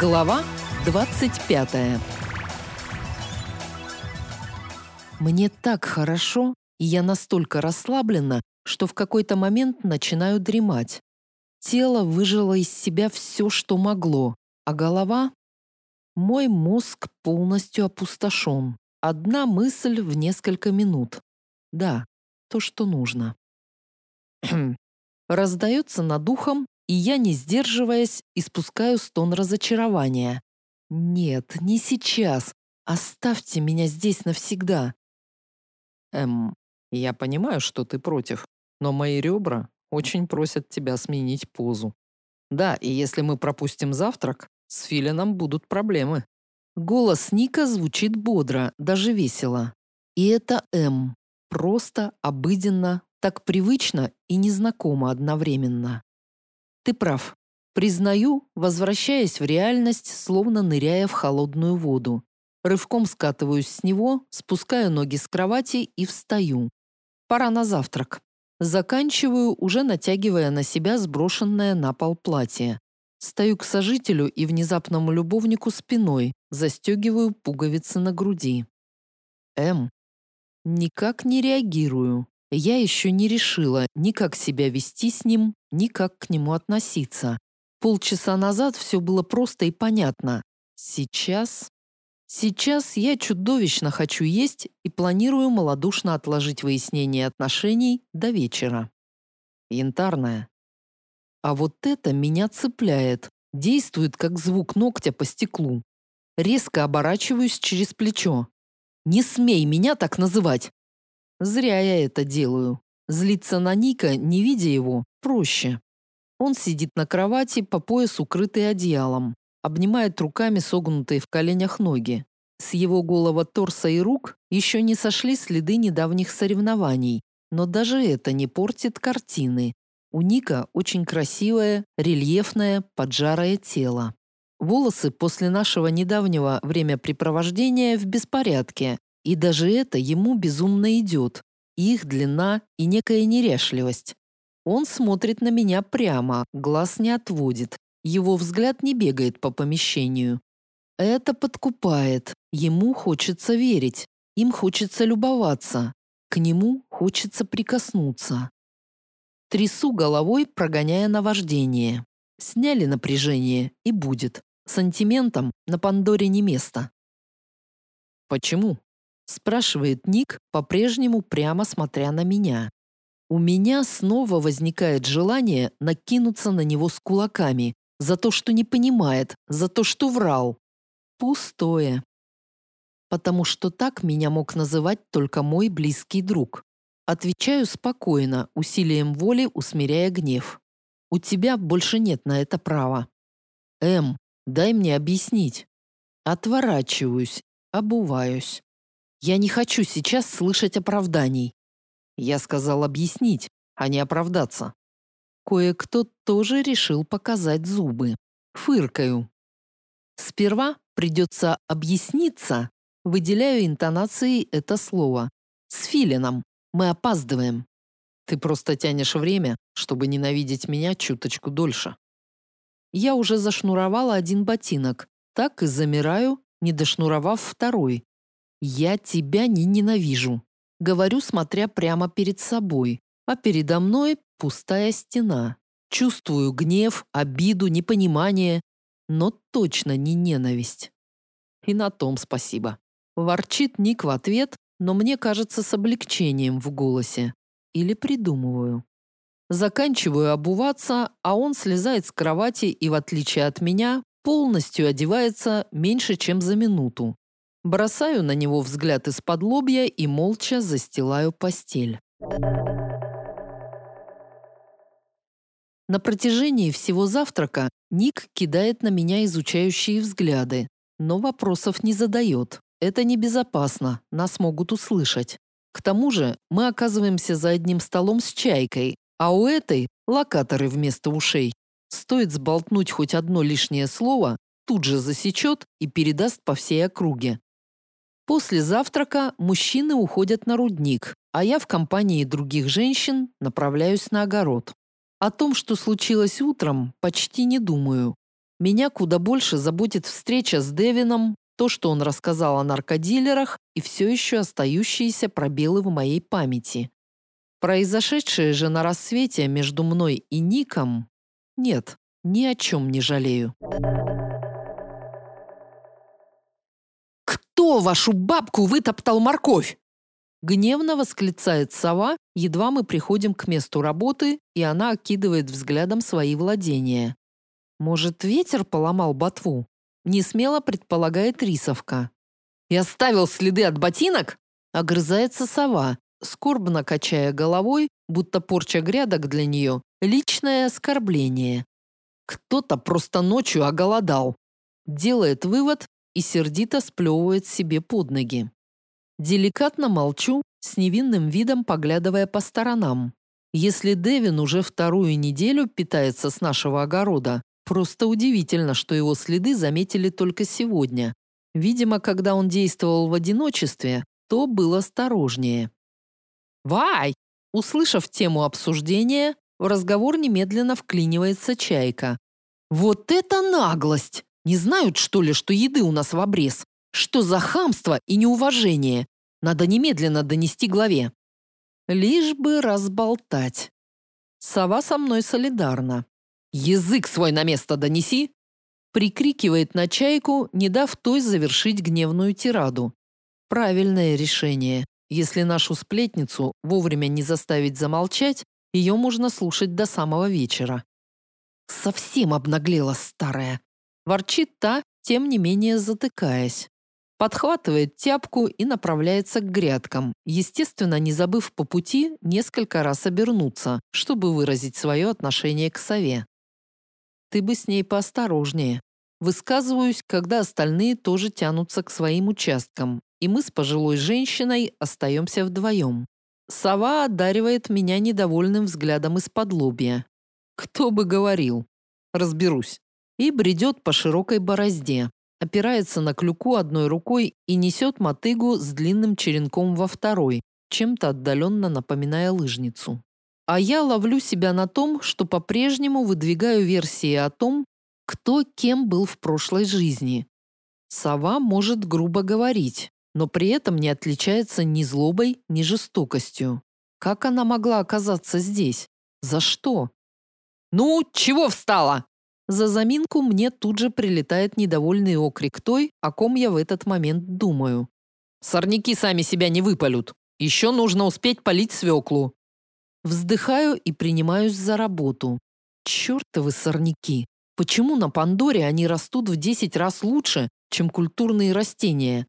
Глава 25 Мне так хорошо, и я настолько расслаблена, что в какой-то момент начинаю дремать. Тело выжило из себя все, что могло, а голова... Мой мозг полностью опустошен. Одна мысль в несколько минут. Да, то, что нужно. Раздается над ухом и я, не сдерживаясь, испускаю стон разочарования. «Нет, не сейчас. Оставьте меня здесь навсегда». «Эм, я понимаю, что ты против, но мои ребра очень просят тебя сменить позу. Да, и если мы пропустим завтрак, с Филином будут проблемы». Голос Ника звучит бодро, даже весело. И это М. Просто, обыденно, так привычно и незнакомо одновременно. Ты прав. Признаю, возвращаясь в реальность, словно ныряя в холодную воду. Рывком скатываюсь с него, спускаю ноги с кровати и встаю. Пора на завтрак. Заканчиваю, уже натягивая на себя сброшенное на пол платье. Стою к сожителю и внезапному любовнику спиной, застегиваю пуговицы на груди. М. Никак не реагирую. Я еще не решила ни как себя вести с ним, ни как к нему относиться. Полчаса назад все было просто и понятно. Сейчас... Сейчас я чудовищно хочу есть и планирую малодушно отложить выяснение отношений до вечера. Янтарная. А вот это меня цепляет. Действует, как звук ногтя по стеклу. Резко оборачиваюсь через плечо. «Не смей меня так называть!» Зря я это делаю. Злиться на Ника, не видя его, проще. Он сидит на кровати, по пояс укрытый одеялом, обнимает руками согнутые в коленях ноги. С его голого торса и рук еще не сошли следы недавних соревнований, но даже это не портит картины. У Ника очень красивое, рельефное, поджарое тело. Волосы после нашего недавнего времяпрепровождения в беспорядке, и даже это ему безумно идет. Их длина и некая неряшливость. Он смотрит на меня прямо, глаз не отводит. Его взгляд не бегает по помещению. Это подкупает. Ему хочется верить. Им хочется любоваться. К нему хочется прикоснуться. Трясу головой, прогоняя наваждение. Сняли напряжение, и будет. Сантиментом на Пандоре не место. Почему? Спрашивает Ник, по-прежнему прямо смотря на меня. У меня снова возникает желание накинуться на него с кулаками за то, что не понимает, за то, что врал. Пустое. Потому что так меня мог называть только мой близкий друг. Отвечаю спокойно, усилием воли усмиряя гнев. У тебя больше нет на это права. Эм, дай мне объяснить. Отворачиваюсь, обуваюсь. Я не хочу сейчас слышать оправданий. Я сказал объяснить, а не оправдаться. Кое-кто тоже решил показать зубы. Фыркаю. Сперва придется объясниться, выделяю интонацией это слово. С Филином. Мы опаздываем. Ты просто тянешь время, чтобы ненавидеть меня чуточку дольше. Я уже зашнуровала один ботинок, так и замираю, не дошнуровав второй, «Я тебя не ненавижу», — говорю, смотря прямо перед собой, а передо мной пустая стена. Чувствую гнев, обиду, непонимание, но точно не ненависть. И на том спасибо. Ворчит Ник в ответ, но мне кажется с облегчением в голосе. Или придумываю. Заканчиваю обуваться, а он слезает с кровати и, в отличие от меня, полностью одевается меньше, чем за минуту. Бросаю на него взгляд из-под лобья и молча застилаю постель. На протяжении всего завтрака Ник кидает на меня изучающие взгляды, но вопросов не задает. Это небезопасно, нас могут услышать. К тому же мы оказываемся за одним столом с чайкой, а у этой локаторы вместо ушей. Стоит сболтнуть хоть одно лишнее слово, тут же засечет и передаст по всей округе. После завтрака мужчины уходят на рудник, а я в компании других женщин направляюсь на огород. О том, что случилось утром, почти не думаю. Меня куда больше заботит встреча с Девином, то, что он рассказал о наркодилерах и все еще остающиеся пробелы в моей памяти. Произошедшее же на рассвете между мной и Ником... Нет, ни о чем не жалею. «Кто вашу бабку вытоптал морковь?» Гневно восклицает сова, едва мы приходим к месту работы, и она окидывает взглядом свои владения. Может, ветер поломал ботву? Не смело предполагает рисовка. «И оставил следы от ботинок?» Огрызается сова, скорбно качая головой, будто порча грядок для нее – личное оскорбление. Кто-то просто ночью оголодал. Делает вывод и сердито сплевывает себе под ноги. Деликатно молчу, с невинным видом поглядывая по сторонам. Если Дэвин уже вторую неделю питается с нашего огорода, просто удивительно, что его следы заметили только сегодня. Видимо, когда он действовал в одиночестве, то был осторожнее. «Вай!» Услышав тему обсуждения, в разговор немедленно вклинивается Чайка. «Вот это наглость! Не знают, что ли, что еды у нас в обрез? Что за хамство и неуважение? Надо немедленно донести главе. Лишь бы разболтать. Сова со мной солидарна. «Язык свой на место донеси!» Прикрикивает на чайку, не дав той завершить гневную тираду. Правильное решение. Если нашу сплетницу вовремя не заставить замолчать, ее можно слушать до самого вечера. Совсем обнаглела старая. Ворчит та, тем не менее затыкаясь подхватывает тяпку и направляется к грядкам, естественно, не забыв по пути несколько раз обернуться, чтобы выразить свое отношение к сове. Ты бы с ней поосторожнее. Высказываюсь, когда остальные тоже тянутся к своим участкам, и мы с пожилой женщиной остаемся вдвоем. Сова одаривает меня недовольным взглядом из-под лобья. Кто бы говорил. Разберусь. И бредет по широкой борозде, опирается на клюку одной рукой и несет мотыгу с длинным черенком во второй, чем-то отдаленно напоминая лыжницу. А я ловлю себя на том, что по-прежнему выдвигаю версии о том, кто кем был в прошлой жизни. Сова может грубо говорить, но при этом не отличается ни злобой, ни жестокостью. Как она могла оказаться здесь? За что? «Ну, чего встала?» За заминку мне тут же прилетает недовольный окрик той, о ком я в этот момент думаю. «Сорняки сами себя не выпалют. Еще нужно успеть полить свеклу». Вздыхаю и принимаюсь за работу. Чертовы сорняки. Почему на Пандоре они растут в 10 раз лучше, чем культурные растения?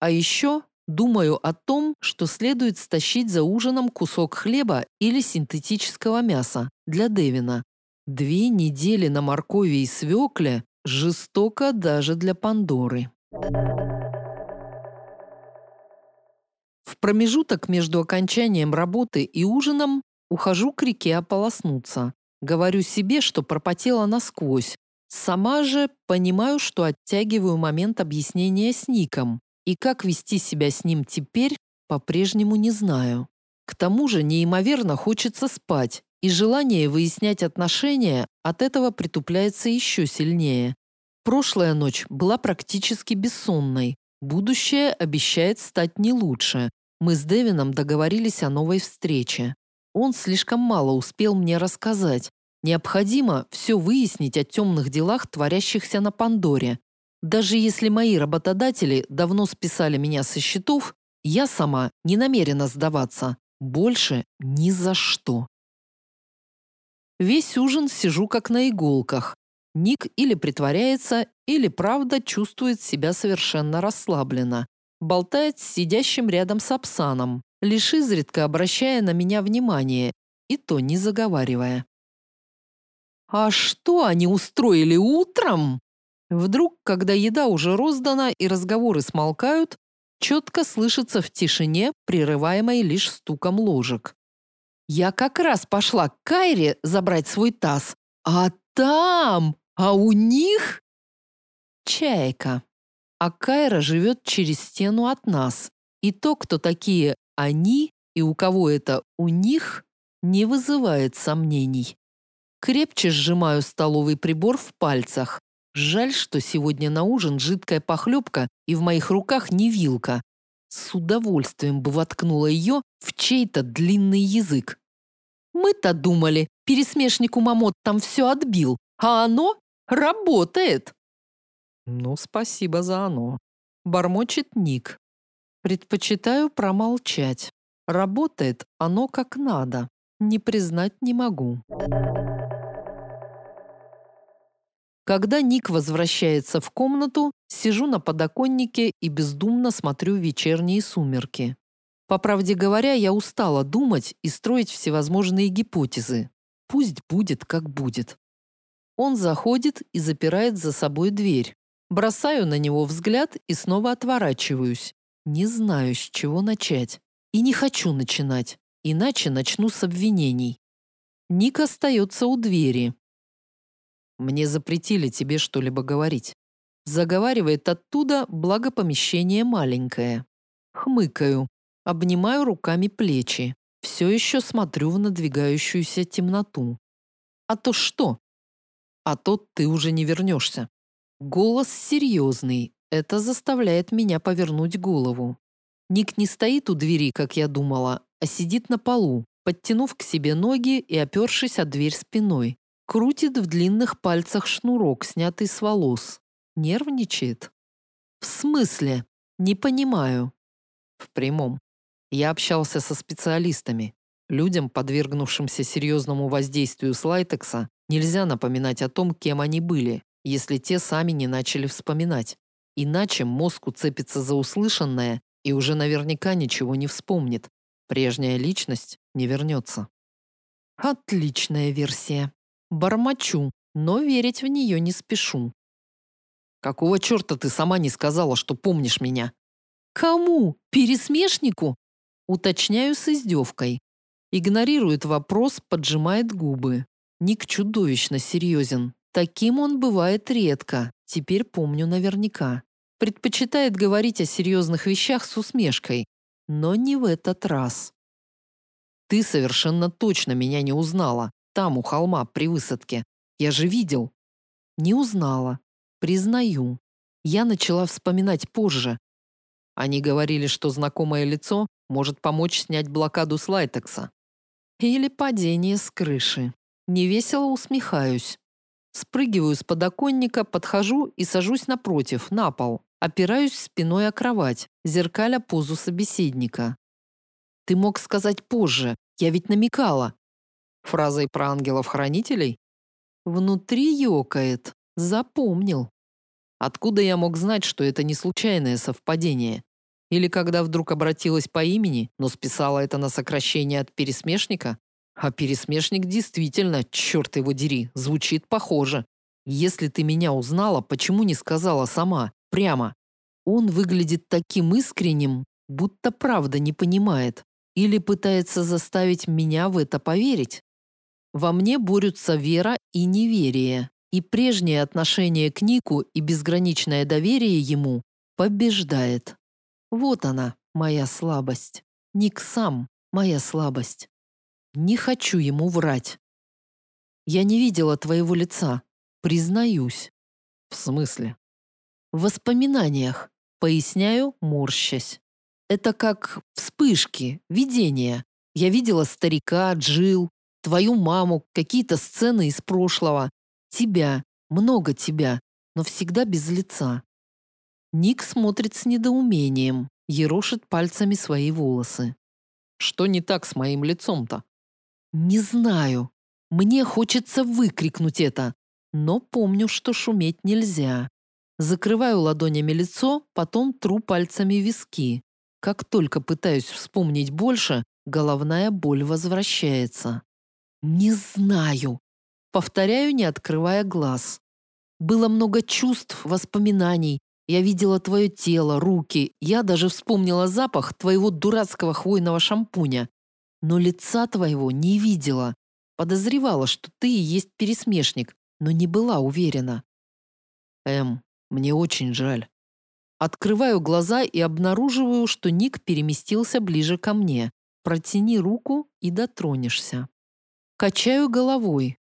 А еще думаю о том, что следует стащить за ужином кусок хлеба или синтетического мяса для Девина. Две недели на моркови и свекле жестоко даже для Пандоры. В промежуток между окончанием работы и ужином ухожу к реке ополоснуться. Говорю себе, что пропотела насквозь. Сама же понимаю, что оттягиваю момент объяснения с Ником. И как вести себя с ним теперь, по-прежнему не знаю. К тому же неимоверно хочется спать, и желание выяснять отношения от этого притупляется еще сильнее. Прошлая ночь была практически бессонной. Будущее обещает стать не лучше. Мы с Дэвином договорились о новой встрече. Он слишком мало успел мне рассказать. Необходимо все выяснить о темных делах, творящихся на Пандоре. Даже если мои работодатели давно списали меня со счетов, я сама не намерена сдаваться. Больше ни за что. Весь ужин сижу как на иголках. Ник или притворяется, или правда чувствует себя совершенно расслабленно. Болтает с сидящим рядом с Апсаном, лишь изредка обращая на меня внимание, и то не заговаривая. «А что они устроили утром?» Вдруг, когда еда уже роздана и разговоры смолкают, четко слышится в тишине, прерываемой лишь стуком ложек. Я как раз пошла к Кайре забрать свой таз, а там, а у них чайка. А Кайра живет через стену от нас. И то, кто такие они и у кого это у них, не вызывает сомнений. Крепче сжимаю столовый прибор в пальцах. Жаль, что сегодня на ужин жидкая похлебка и в моих руках не вилка. С удовольствием бы воткнула ее в чей-то длинный язык. Мы-то думали, пересмешнику Мамот там все отбил, а оно работает. Ну, спасибо за оно. Бормочет Ник. Предпочитаю промолчать. Работает оно как надо. Не признать не могу. Когда Ник возвращается в комнату, сижу на подоконнике и бездумно смотрю вечерние сумерки. По правде говоря, я устала думать и строить всевозможные гипотезы. Пусть будет, как будет. Он заходит и запирает за собой дверь. Бросаю на него взгляд и снова отворачиваюсь. Не знаю, с чего начать. И не хочу начинать, иначе начну с обвинений. Ник остается у двери. Мне запретили тебе что-либо говорить. Заговаривает оттуда, благо помещение маленькое. Хмыкаю, обнимаю руками плечи. Все еще смотрю в надвигающуюся темноту. А то что? А то ты уже не вернешься. Голос серьезный. Это заставляет меня повернуть голову. Ник не стоит у двери, как я думала, а сидит на полу, подтянув к себе ноги и опершись о дверь спиной. Крутит в длинных пальцах шнурок, снятый с волос. Нервничает. В смысле? Не понимаю. В прямом. Я общался со специалистами. Людям, подвергнувшимся серьезному воздействию слайтекса, нельзя напоминать о том, кем они были, если те сами не начали вспоминать. Иначе мозг уцепится за услышанное и уже наверняка ничего не вспомнит. Прежняя личность не вернется. Отличная версия. Бормочу, но верить в нее не спешу. Какого черта ты сама не сказала, что помнишь меня? Кому? Пересмешнику? Уточняю с издевкой. Игнорирует вопрос, поджимает губы. Ник чудовищно серьезен. Таким он бывает редко. Теперь помню наверняка. Предпочитает говорить о серьезных вещах с усмешкой. Но не в этот раз. Ты совершенно точно меня не узнала. Там, у холма, при высадке. Я же видел. Не узнала. Признаю. Я начала вспоминать позже. Они говорили, что знакомое лицо может помочь снять блокаду с Лайтекса. Или падение с крыши. Невесело усмехаюсь. Спрыгиваю с подоконника, подхожу и сажусь напротив, на пол. Опираюсь спиной о кровать, зеркаля позу собеседника. Ты мог сказать позже, я ведь намекала. Фразой про ангелов-хранителей? Внутри ёкает. Запомнил. Откуда я мог знать, что это не случайное совпадение? Или когда вдруг обратилась по имени, но списала это на сокращение от пересмешника? А пересмешник действительно, черт его дери, звучит похоже. Если ты меня узнала, почему не сказала сама, прямо? Он выглядит таким искренним, будто правда не понимает. Или пытается заставить меня в это поверить. Во мне борются вера и неверие. И прежнее отношение к Нику и безграничное доверие ему побеждает. Вот она, моя слабость. Ник сам, моя слабость. Не хочу ему врать. Я не видела твоего лица, признаюсь. В смысле? В воспоминаниях, поясняю, морщась. Это как вспышки, видения. Я видела старика, Джил, твою маму, какие-то сцены из прошлого. Тебя, много тебя, но всегда без лица. Ник смотрит с недоумением, ерошит пальцами свои волосы. Что не так с моим лицом-то? Не знаю. Мне хочется выкрикнуть это, но помню, что шуметь нельзя. Закрываю ладонями лицо, потом тру пальцами виски. Как только пытаюсь вспомнить больше, головная боль возвращается. Не знаю. Повторяю, не открывая глаз. Было много чувств, воспоминаний. Я видела твое тело, руки. Я даже вспомнила запах твоего дурацкого хвойного шампуня но лица твоего не видела. Подозревала, что ты и есть пересмешник, но не была уверена. Эм, мне очень жаль. Открываю глаза и обнаруживаю, что Ник переместился ближе ко мне. Протяни руку и дотронешься. Качаю головой.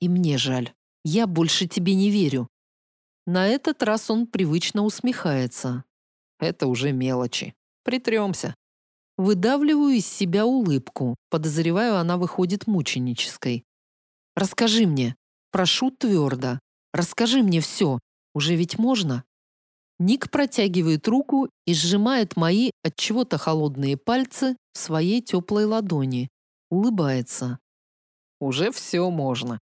И мне жаль. Я больше тебе не верю. На этот раз он привычно усмехается. Это уже мелочи. Притремся. Выдавливаю из себя улыбку. Подозреваю, она выходит мученической. «Расскажи мне. Прошу твердо. Расскажи мне все. Уже ведь можно?» Ник протягивает руку и сжимает мои от чего-то холодные пальцы в своей теплой ладони. Улыбается. «Уже все можно».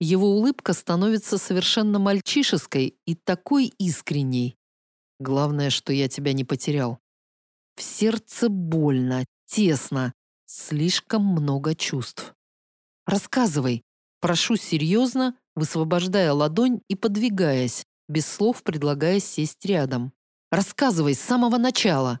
Его улыбка становится совершенно мальчишеской и такой искренней. Главное, что я тебя не потерял. В сердце больно, тесно, слишком много чувств. Рассказывай, прошу серьезно, высвобождая ладонь и подвигаясь, без слов предлагая сесть рядом. Рассказывай с самого начала.